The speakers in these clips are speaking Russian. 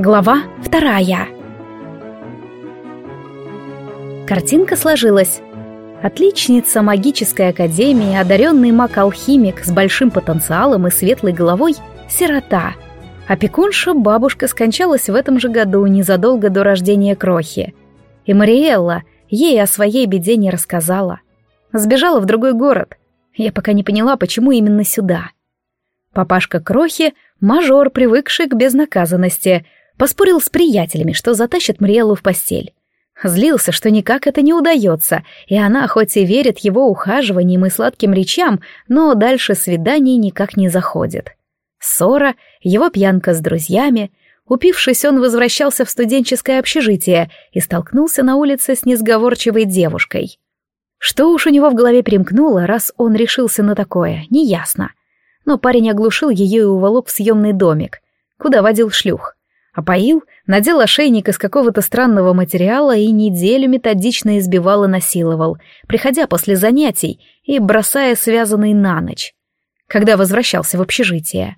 Глава вторая. Картинка сложилась. Отличница магической академии, одаренный маг-алхимик с большим потенциалом и светлой головой — сирота. Опекунша бабушка скончалась в этом же году, незадолго до рождения Крохи. И Мариэлла ей о своей беде не рассказала. Сбежала в другой город. Я пока не поняла, почему именно сюда. Папашка Крохи — мажор, привыкший к безнаказанности — Поспорил с приятелями, что затащит Мриэлу в постель. Злился, что никак это не удается, и она хоть и верит его ухаживаниям и сладким речам, но дальше свиданий никак не заходит. Ссора, его пьянка с друзьями. Упившись, он возвращался в студенческое общежитие и столкнулся на улице с несговорчивой девушкой. Что уж у него в голове примкнуло, раз он решился на такое, неясно. Но парень оглушил ее и уволок в съемный домик, куда водил шлюх. Опоил, надел ошейник из какого-то странного материала и неделю методично избивал и насиловал, приходя после занятий и бросая связанный на ночь, когда возвращался в общежитие.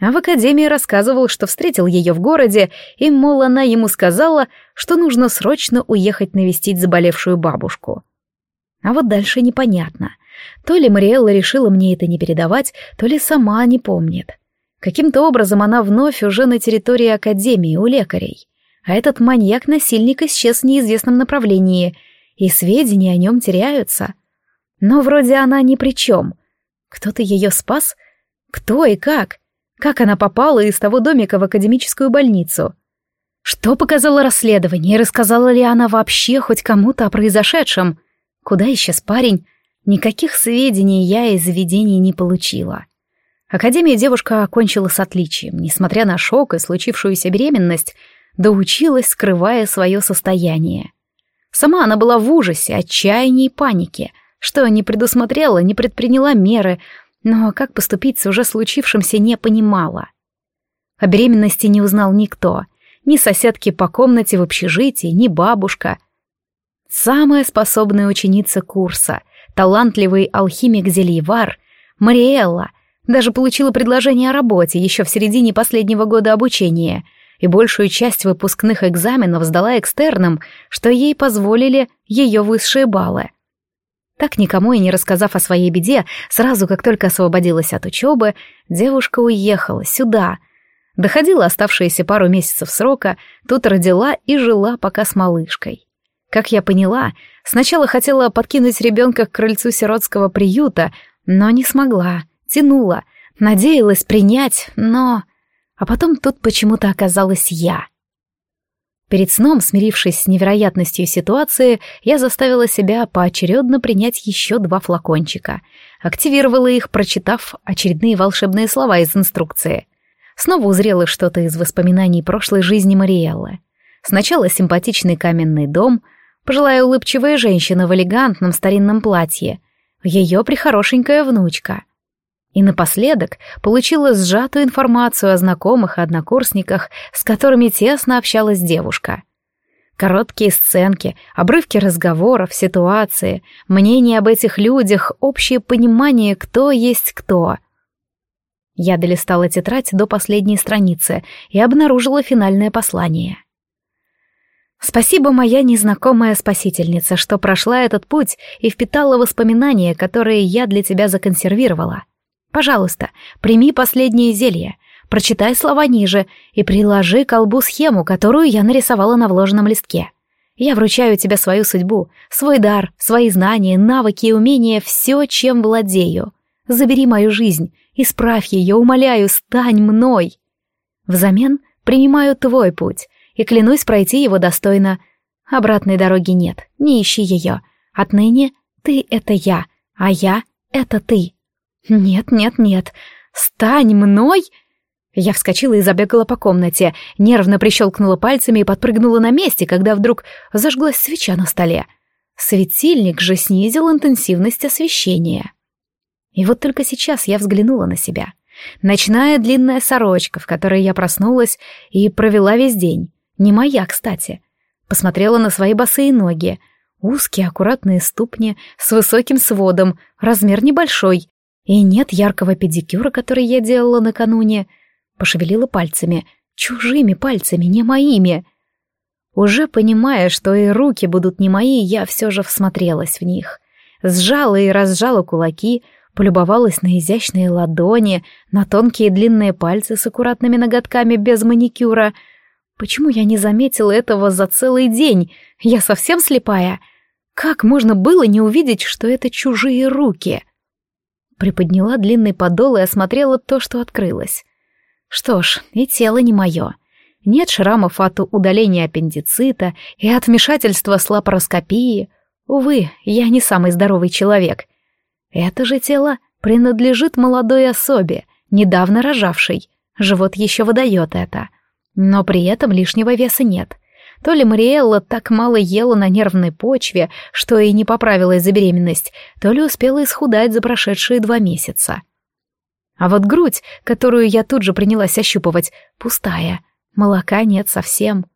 А в академии рассказывал, что встретил ее в городе, и, мол, она ему сказала, что нужно срочно уехать навестить заболевшую бабушку. А вот дальше непонятно. То ли Мариэлла решила мне это не передавать, то ли сама не помнит. Каким-то образом она вновь уже на территории Академии у лекарей. А этот маньяк-насильник исчез в неизвестном направлении, и сведения о нем теряются. Но вроде она ни при чем. Кто-то ее спас? Кто и как? Как она попала из того домика в академическую больницу? Что показало расследование, рассказала ли она вообще хоть кому-то о произошедшем? Куда исчез парень? Никаких сведений я из заведений не получила. Академию девушка окончила с отличием, несмотря на шок и случившуюся беременность, доучилась, скрывая свое состояние. Сама она была в ужасе, отчаянии и панике, что не предусмотрела, не предприняла меры, но как поступить с уже случившимся не понимала. О беременности не узнал никто, ни соседки по комнате в общежитии, ни бабушка. Самая способная ученица курса, талантливый алхимик-зельевар, Мариэлла, даже получила предложение о работе еще в середине последнего года обучения и большую часть выпускных экзаменов сдала экстерном, что ей позволили ее высшие баллы. Так никому и не рассказав о своей беде, сразу как только освободилась от учебы, девушка уехала сюда. Доходила оставшиеся пару месяцев срока, тут родила и жила пока с малышкой. Как я поняла, сначала хотела подкинуть ребенка к крыльцу сиротского приюта, но не смогла — тянула, надеялась принять, но... А потом тут почему-то оказалась я. Перед сном, смирившись с невероятностью ситуации, я заставила себя поочередно принять еще два флакончика. Активировала их, прочитав очередные волшебные слова из инструкции. Снова узрела что-то из воспоминаний прошлой жизни Мариэллы. Сначала симпатичный каменный дом, пожилая улыбчивая женщина в элегантном старинном платье, ее прихорошенькая внучка — и напоследок получила сжатую информацию о знакомых и однокурсниках, с которыми тесно общалась девушка. Короткие сценки, обрывки разговоров, ситуации, мнения об этих людях, общее понимание, кто есть кто. Я долистала тетрадь до последней страницы и обнаружила финальное послание. «Спасибо, моя незнакомая спасительница, что прошла этот путь и впитала воспоминания, которые я для тебя законсервировала. Пожалуйста, прими последнее зелье, прочитай слова ниже и приложи к колбу схему, которую я нарисовала на вложенном листке. Я вручаю тебе свою судьбу, свой дар, свои знания, навыки и умения, все, чем владею. Забери мою жизнь, исправь ее, умоляю, стань мной. Взамен принимаю твой путь и клянусь пройти его достойно. Обратной дороги нет, не ищи ее. Отныне ты — это я, а я — это ты. «Нет, нет, нет! Стань мной!» Я вскочила и забегала по комнате, нервно прищелкнула пальцами и подпрыгнула на месте, когда вдруг зажглась свеча на столе. Светильник же снизил интенсивность освещения. И вот только сейчас я взглянула на себя. Ночная длинная сорочка, в которой я проснулась и провела весь день. Не моя, кстати. Посмотрела на свои босые ноги. Узкие, аккуратные ступни с высоким сводом, размер небольшой, и нет яркого педикюра, который я делала накануне. Пошевелила пальцами. Чужими пальцами, не моими. Уже понимая, что и руки будут не мои, я все же всмотрелась в них. Сжала и разжала кулаки, полюбовалась на изящные ладони, на тонкие длинные пальцы с аккуратными ноготками без маникюра. Почему я не заметила этого за целый день? Я совсем слепая. Как можно было не увидеть, что это чужие руки? Приподняла длинный подол и осмотрела то, что открылось. Что ж, и тело не мое. Нет шрамов от удаления аппендицита и от вмешательства с лапароскопии. Увы, я не самый здоровый человек. Это же тело принадлежит молодой особе, недавно рожавшей. Живот еще выдает это. Но при этом лишнего веса нет. То ли Мариэлла так мало ела на нервной почве, что и не поправилась за беременность, то ли успела исхудать за прошедшие два месяца. А вот грудь, которую я тут же принялась ощупывать, пустая. Молока нет совсем.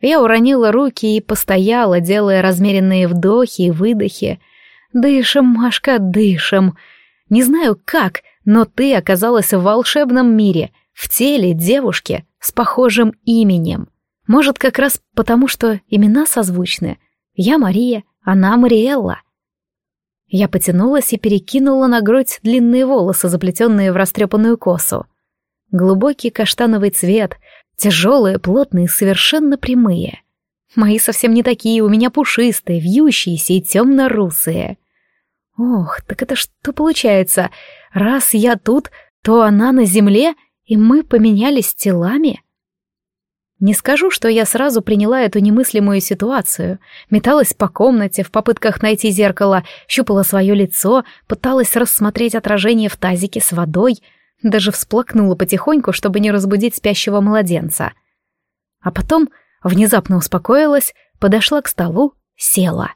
Я уронила руки и постояла, делая размеренные вдохи и выдохи. «Дышим, Машка, дышим!» Не знаю как, но ты оказалась в волшебном мире, в теле девушки с похожим именем. Может, как раз потому, что имена созвучны. Я Мария, она Мариэлла. Я потянулась и перекинула на грудь длинные волосы, заплетенные в растрепанную косу. Глубокий каштановый цвет, тяжелые, плотные, совершенно прямые. Мои совсем не такие, у меня пушистые, вьющиеся и темно-русые. Ох, так это что получается? Раз я тут, то она на земле, и мы поменялись телами? Не скажу, что я сразу приняла эту немыслимую ситуацию. Металась по комнате в попытках найти зеркало, щупала свое лицо, пыталась рассмотреть отражение в тазике с водой, даже всплакнула потихоньку, чтобы не разбудить спящего младенца. А потом внезапно успокоилась, подошла к столу, села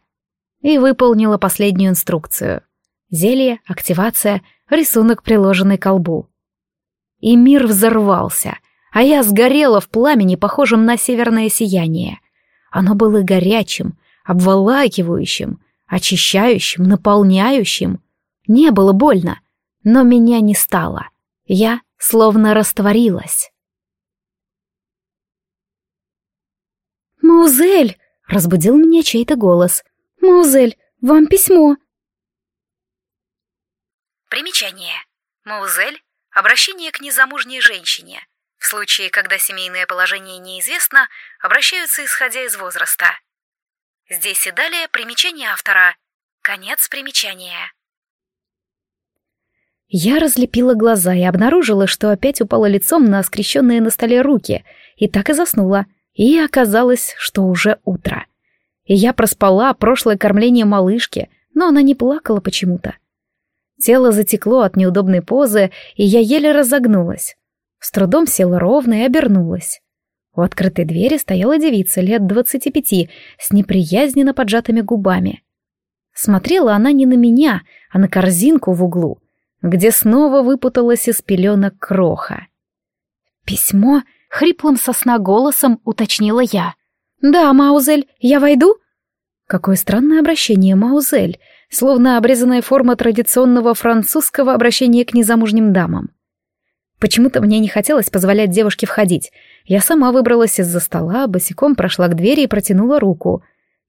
и выполнила последнюю инструкцию. Зелье, активация, рисунок, приложенный к колбу. И мир взорвался — а я сгорела в пламени, похожем на северное сияние. Оно было горячим, обволакивающим, очищающим, наполняющим. Не было больно, но меня не стало. Я словно растворилась. «Маузель!» — разбудил меня чей-то голос. «Маузель, вам письмо!» Примечание. Маузель — обращение к незамужней женщине, в случае, когда семейное положение неизвестно, обращаются исходя из возраста. Здесь и далее примечание автора. Конец примечания. Я разлепила глаза и обнаружила, что опять упала лицом на скрещенные на столе руки, и так и заснула. И оказалось, что уже утро. И я проспала прошлое кормление малышки, но она не плакала почему-то. Тело затекло от неудобной позы, и я еле разогнулась. С трудом села ровно и обернулась. У открытой двери стояла девица лет двадцати пяти с неприязненно поджатыми губами. Смотрела она не на меня, а на корзинку в углу, где снова выпуталась из пеленок кроха. «Письмо?» — хриплым сосна голосом уточнила я. «Да, Маузель, я войду?» Какое странное обращение, Маузель, словно обрезанная форма традиционного французского обращения к незамужним дамам. Почему-то мне не хотелось позволять девушке входить. Я сама выбралась из-за стола, босиком прошла к двери и протянула руку.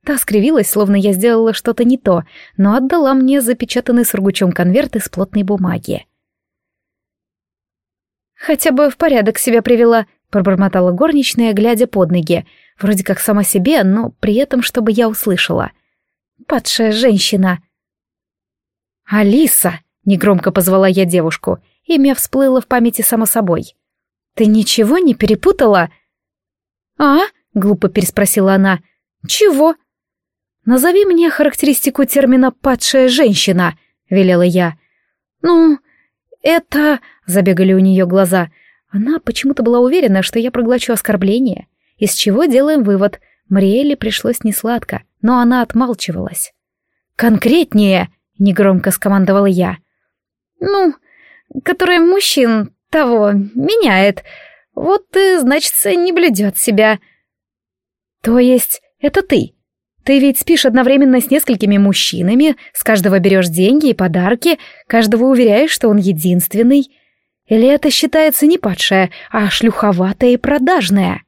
Та скривилась, словно я сделала что-то не то, но отдала мне запечатанный сургучом конверт из плотной бумаги. «Хотя бы в порядок себя привела», — пробормотала горничная, глядя под ноги. Вроде как сама себе, но при этом, чтобы я услышала. «Падшая женщина». «Алиса!» — негромко позвала я девушку — Имя всплыло в памяти само собой. «Ты ничего не перепутала?» «А?» — глупо переспросила она. «Чего?» «Назови мне характеристику термина «падшая женщина», — велела я. «Ну, это...» — забегали у нее глаза. Она почему-то была уверена, что я проглочу оскорбление. Из чего делаем вывод. Мариэле пришлось несладко, но она отмалчивалась. «Конкретнее!» — негромко скомандовала я. «Ну, которая мужчин того меняет. Вот ты, значит, не блюдет себя. То есть это ты? Ты ведь спишь одновременно с несколькими мужчинами, с каждого берешь деньги и подарки, каждого уверяешь, что он единственный. Или это считается не падшая, а шлюховатая и продажная?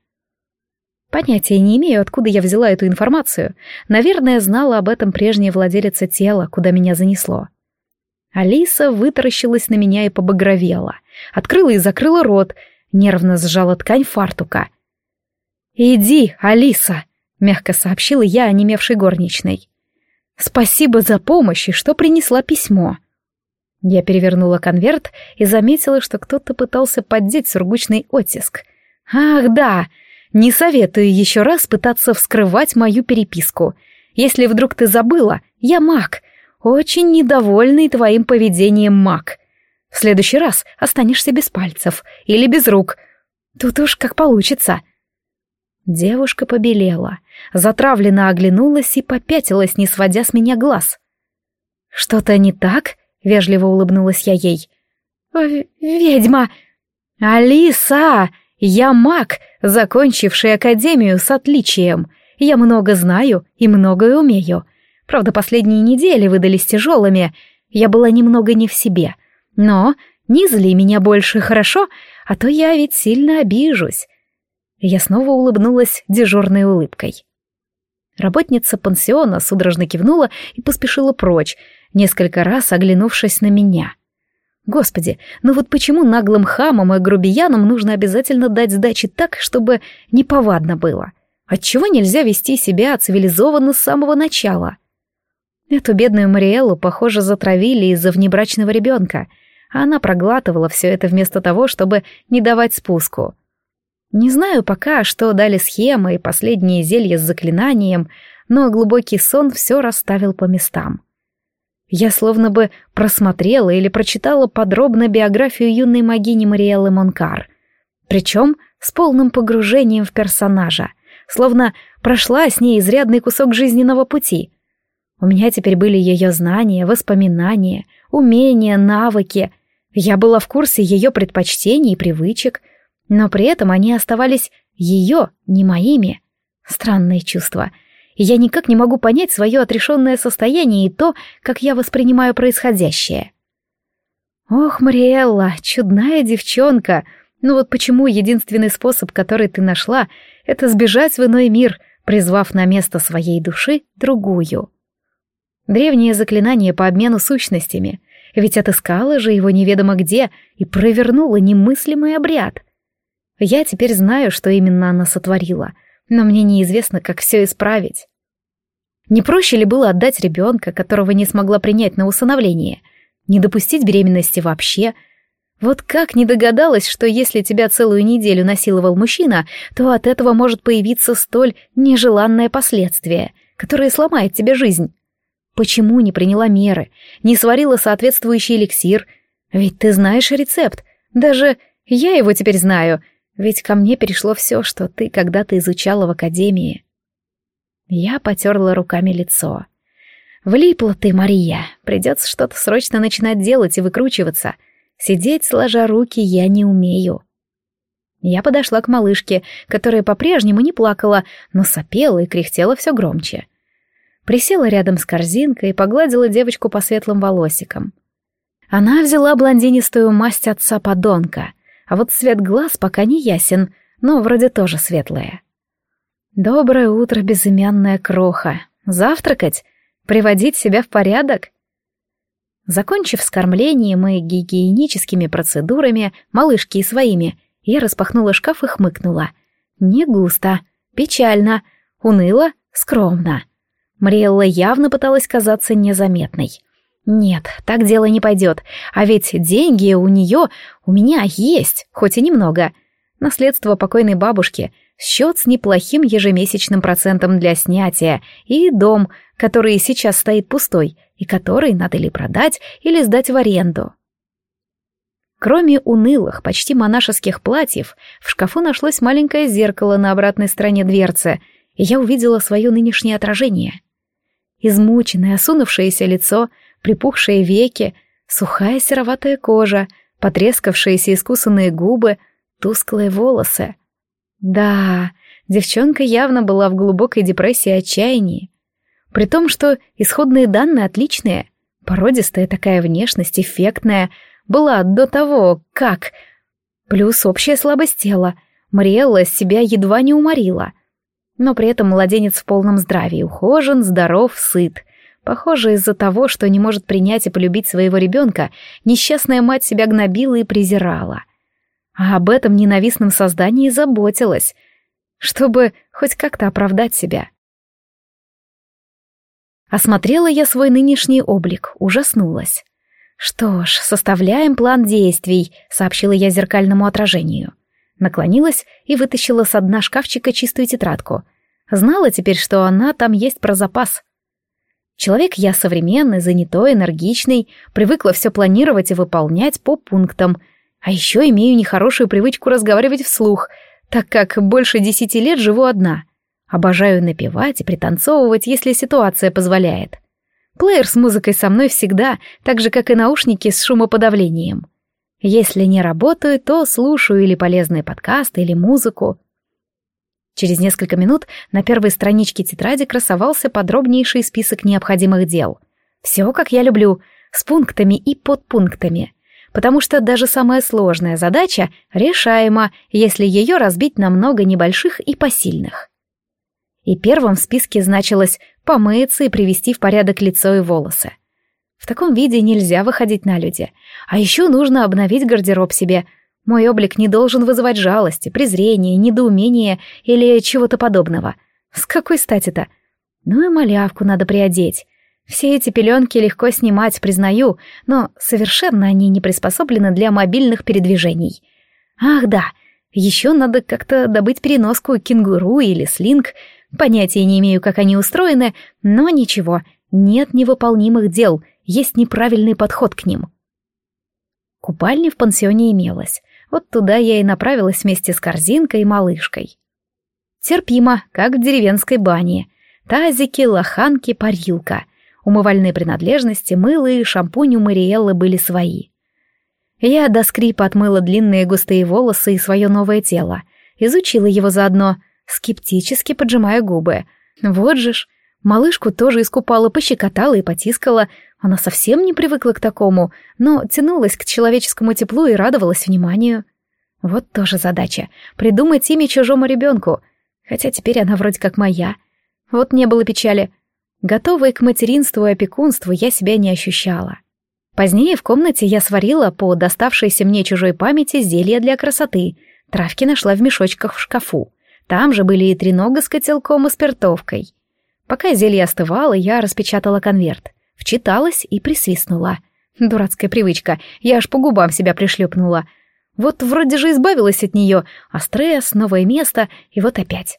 Понятия не имею, откуда я взяла эту информацию. Наверное, знала об этом прежняя владелица тела, куда меня занесло. Алиса вытаращилась на меня и побагровела. Открыла и закрыла рот, нервно сжала ткань фартука. «Иди, Алиса!» — мягко сообщила я онемевшей горничной. «Спасибо за помощь и что принесла письмо». Я перевернула конверт и заметила, что кто-то пытался поддеть сургучный оттиск. «Ах, да! Не советую еще раз пытаться вскрывать мою переписку. Если вдруг ты забыла, я маг, очень недовольный твоим поведением маг. В следующий раз останешься без пальцев или без рук. Тут уж как получится». Девушка побелела, затравленно оглянулась и попятилась, не сводя с меня глаз. «Что-то не так?» — вежливо улыбнулась я ей. «Ведьма!» «Алиса! Я маг, закончивший академию с отличием. Я много знаю и многое умею. Правда, последние недели выдались тяжелыми. Я была немного не в себе. Но не зли меня больше, хорошо? А то я ведь сильно обижусь». Я снова улыбнулась дежурной улыбкой. Работница пансиона судорожно кивнула и поспешила прочь, несколько раз оглянувшись на меня. Господи, ну вот почему наглым хамам и грубиянам нужно обязательно дать сдачи так, чтобы неповадно было? Отчего нельзя вести себя цивилизованно с самого начала? Эту бедную Мариэлу, похоже, затравили из-за внебрачного ребенка, а она проглатывала все это вместо того, чтобы не давать спуску. Не знаю пока, что дали схемы и последние зелья с заклинанием, но глубокий сон все расставил по местам. Я словно бы просмотрела или прочитала подробно биографию юной магини Мариэллы Монкар. Причем с полным погружением в персонажа, словно прошла с ней изрядный кусок жизненного пути. У меня теперь были ее знания, воспоминания, умения, навыки. Я была в курсе ее предпочтений и привычек, но при этом они оставались ее, не моими. Странные чувства — и я никак не могу понять свое отрешенное состояние и то, как я воспринимаю происходящее. Ох, Мариэлла, чудная девчонка, ну вот почему единственный способ, который ты нашла, это сбежать в иной мир, призвав на место своей души другую. Древнее заклинание по обмену сущностями, ведь отыскала же его неведомо где и провернула немыслимый обряд. Я теперь знаю, что именно она сотворила — но мне неизвестно, как все исправить. Не проще ли было отдать ребенка, которого не смогла принять на усыновление, не допустить беременности вообще? Вот как не догадалась, что если тебя целую неделю насиловал мужчина, то от этого может появиться столь нежеланное последствие, которое сломает тебе жизнь? Почему не приняла меры, не сварила соответствующий эликсир? Ведь ты знаешь рецепт, даже я его теперь знаю — ведь ко мне перешло все, что ты когда-то изучала в академии. Я потерла руками лицо. Влипла ты, Мария. Придется что-то срочно начинать делать и выкручиваться. Сидеть, сложа руки, я не умею. Я подошла к малышке, которая по-прежнему не плакала, но сопела и кряхтела все громче. Присела рядом с корзинкой и погладила девочку по светлым волосикам. Она взяла блондинистую масть отца-подонка — а вот цвет глаз пока не ясен, но вроде тоже светлые. Доброе утро, безымянная кроха. Завтракать? Приводить себя в порядок? Закончив с кормлением и гигиеническими процедурами, малышки и своими, я распахнула шкаф и хмыкнула. Не густо, печально, уныло, скромно. Мариэлла явно пыталась казаться незаметной. Нет, так дело не пойдет. А ведь деньги у нее, у меня есть, хоть и немного. Наследство покойной бабушки, счет с неплохим ежемесячным процентом для снятия и дом, который сейчас стоит пустой и который надо ли продать или сдать в аренду. Кроме унылых, почти монашеских платьев, в шкафу нашлось маленькое зеркало на обратной стороне дверцы, и я увидела свое нынешнее отражение. Измученное, осунувшееся лицо — припухшие веки, сухая сероватая кожа, потрескавшиеся искусанные губы, тусклые волосы. Да, девчонка явно была в глубокой депрессии и отчаянии. При том, что исходные данные отличные, породистая такая внешность, эффектная, была до того, как... Плюс общая слабость тела. Мариэлла себя едва не уморила. Но при этом младенец в полном здравии, ухожен, здоров, сыт. Похоже, из-за того, что не может принять и полюбить своего ребенка, несчастная мать себя гнобила и презирала. А об этом ненавистном создании заботилась, чтобы хоть как-то оправдать себя. Осмотрела я свой нынешний облик, ужаснулась. «Что ж, составляем план действий», — сообщила я зеркальному отражению. Наклонилась и вытащила с дна шкафчика чистую тетрадку. Знала теперь, что она там есть про запас. Человек я современный, занятой, энергичный, привыкла все планировать и выполнять по пунктам. А еще имею нехорошую привычку разговаривать вслух, так как больше десяти лет живу одна. Обожаю напевать и пританцовывать, если ситуация позволяет. Плеер с музыкой со мной всегда, так же, как и наушники с шумоподавлением. Если не работаю, то слушаю или полезные подкасты, или музыку. Через несколько минут на первой страничке тетради красовался подробнейший список необходимых дел. Все, как я люблю, с пунктами и подпунктами. Потому что даже самая сложная задача решаема, если ее разбить на много небольших и посильных. И первым в списке значилось помыться и привести в порядок лицо и волосы. В таком виде нельзя выходить на люди. А еще нужно обновить гардероб себе. Мой облик не должен вызывать жалости, презрения, недоумения или чего-то подобного. С какой стати-то? Ну и малявку надо приодеть. Все эти пеленки легко снимать, признаю, но совершенно они не приспособлены для мобильных передвижений. Ах да, еще надо как-то добыть переноску кенгуру или слинг, Понятия не имею, как они устроены, но ничего, нет невыполнимых дел, есть неправильный подход к ним. Купальня в пансионе имелась. Вот туда я и направилась вместе с корзинкой и малышкой. Терпимо, как в деревенской бане. Тазики, лоханки, парилка. Умывальные принадлежности, мыло и шампунь у Мариэллы были свои. Я до скрипа отмыла длинные густые волосы и свое новое тело. Изучила его заодно — скептически поджимая губы. Вот же ж, малышку тоже искупала, пощекотала и потискала. Она совсем не привыкла к такому, но тянулась к человеческому теплу и радовалась вниманию. Вот тоже задача — придумать имя чужому ребенку. Хотя теперь она вроде как моя. Вот не было печали. Готовой к материнству и опекунству я себя не ощущала. Позднее в комнате я сварила по доставшейся мне чужой памяти зелье для красоты. Травки нашла в мешочках в шкафу. Там же были и тренога с котелком и спиртовкой. Пока зелье остывало, я распечатала конверт, вчиталась и присвистнула. Дурацкая привычка, я аж по губам себя пришлепнула. Вот вроде же избавилась от нее, а стресс, новое место, и вот опять.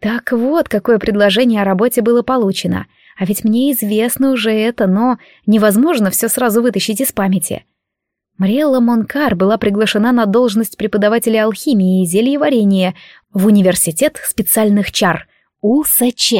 Так вот, какое предложение о работе было получено. А ведь мне известно уже это, но невозможно все сразу вытащить из памяти. Мариэлла Монкар была приглашена на должность преподавателя алхимии и зельеварения в университет специальных чар УСЧ,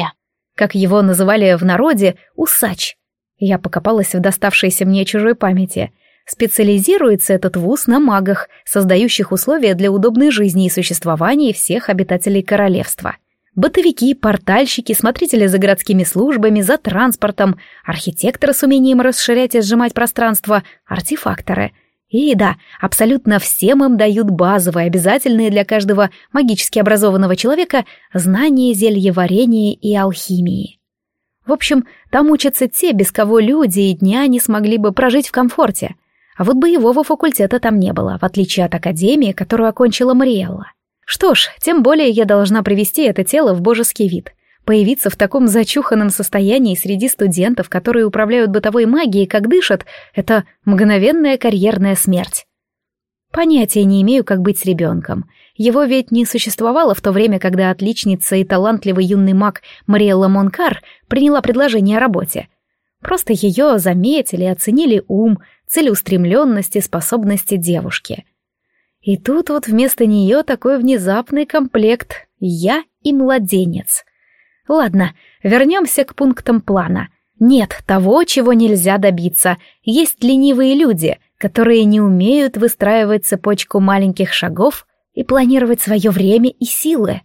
как его называли в народе «Усач». Я покопалась в доставшейся мне чужой памяти. Специализируется этот вуз на магах, создающих условия для удобной жизни и существования всех обитателей королевства. Бытовики, портальщики, смотрители за городскими службами, за транспортом, архитекторы с умением расширять и сжимать пространство, артефакторы — и да, абсолютно всем им дают базовые, обязательные для каждого магически образованного человека знания зельеварения и алхимии. В общем, там учатся те, без кого люди и дня не смогли бы прожить в комфорте. А вот боевого факультета там не было, в отличие от академии, которую окончила Мариэлла. Что ж, тем более я должна привести это тело в божеский вид — Появиться в таком зачуханном состоянии среди студентов, которые управляют бытовой магией, как дышат, это мгновенная карьерная смерть. Понятия не имею, как быть с ребенком. Его ведь не существовало в то время, когда отличница и талантливый юный маг Мариэлла Монкар приняла предложение о работе. Просто ее заметили, оценили ум, целеустремленность и способности девушки. И тут вот вместо нее такой внезапный комплект «Я и младенец». Ладно, вернемся к пунктам плана. Нет того, чего нельзя добиться. Есть ленивые люди, которые не умеют выстраивать цепочку маленьких шагов и планировать свое время и силы.